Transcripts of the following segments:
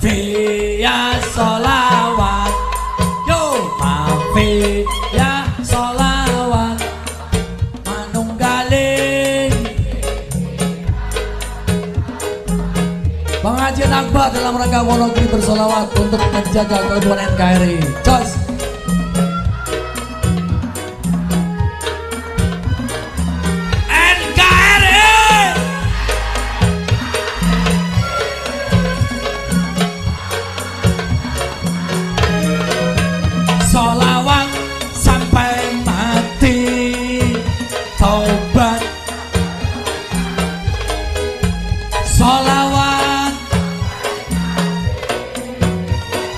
mafia solawat yo mafia solawat pengajian akbar dalam rangka Wonogiri bersolawat untuk menjaga keutuhan NKRI Jos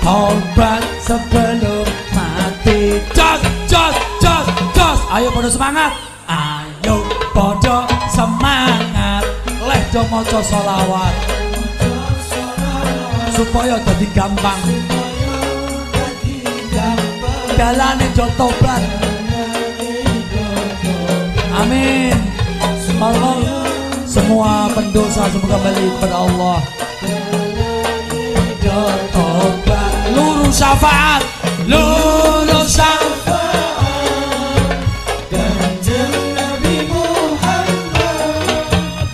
Taubat sebelum mati. Jos, jos, jos, jos. Ayo pada semangat. Ayo pada semangat. Leh do moco solawat Supaya jadi gampang. Dalane do tobat. Amin. Allah semua pendosa semoga kembali kepada Allah. Do tobat Lurus syafaat. Lurus syafaat.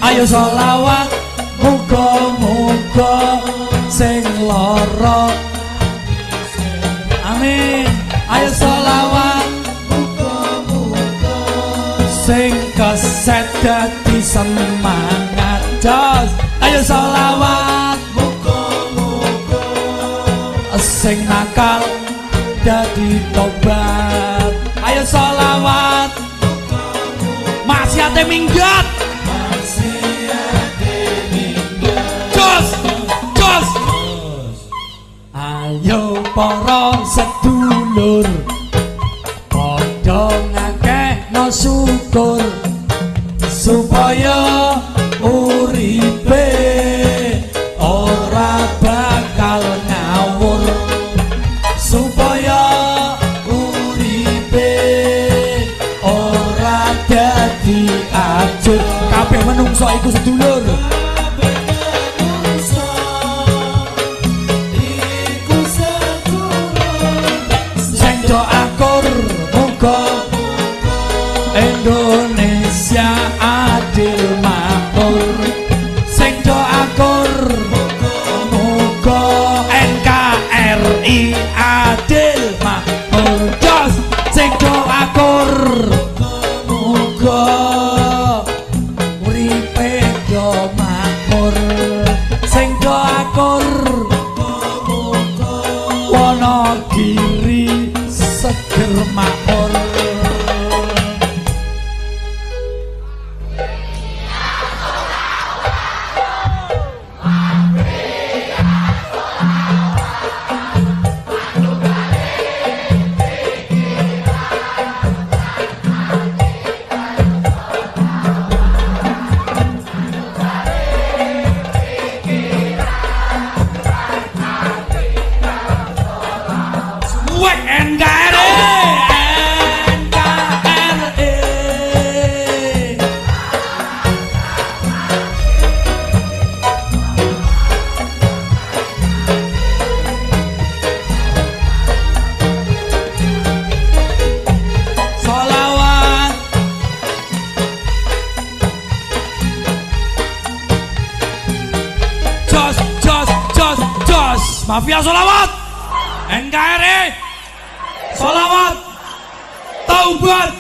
Ayo sholawat Muga-muga Sing loro. Amin. Ayo sholawat Sing keset dadi semangat. Jos. Ayo sholawat Sing nakal Dadi tobat. Ayo sholawat Masih ada minggat. Jos Jos. Ayo para sedulur Padha ngakehno syukur. Supaya menungso iku sedulur sing do akur muga Indonesia adil makmur sing do akur muga NKRI adil makmur sing do akur muga ana kiri seger makmur jos Mafia solawat NKRI Solawat Taubat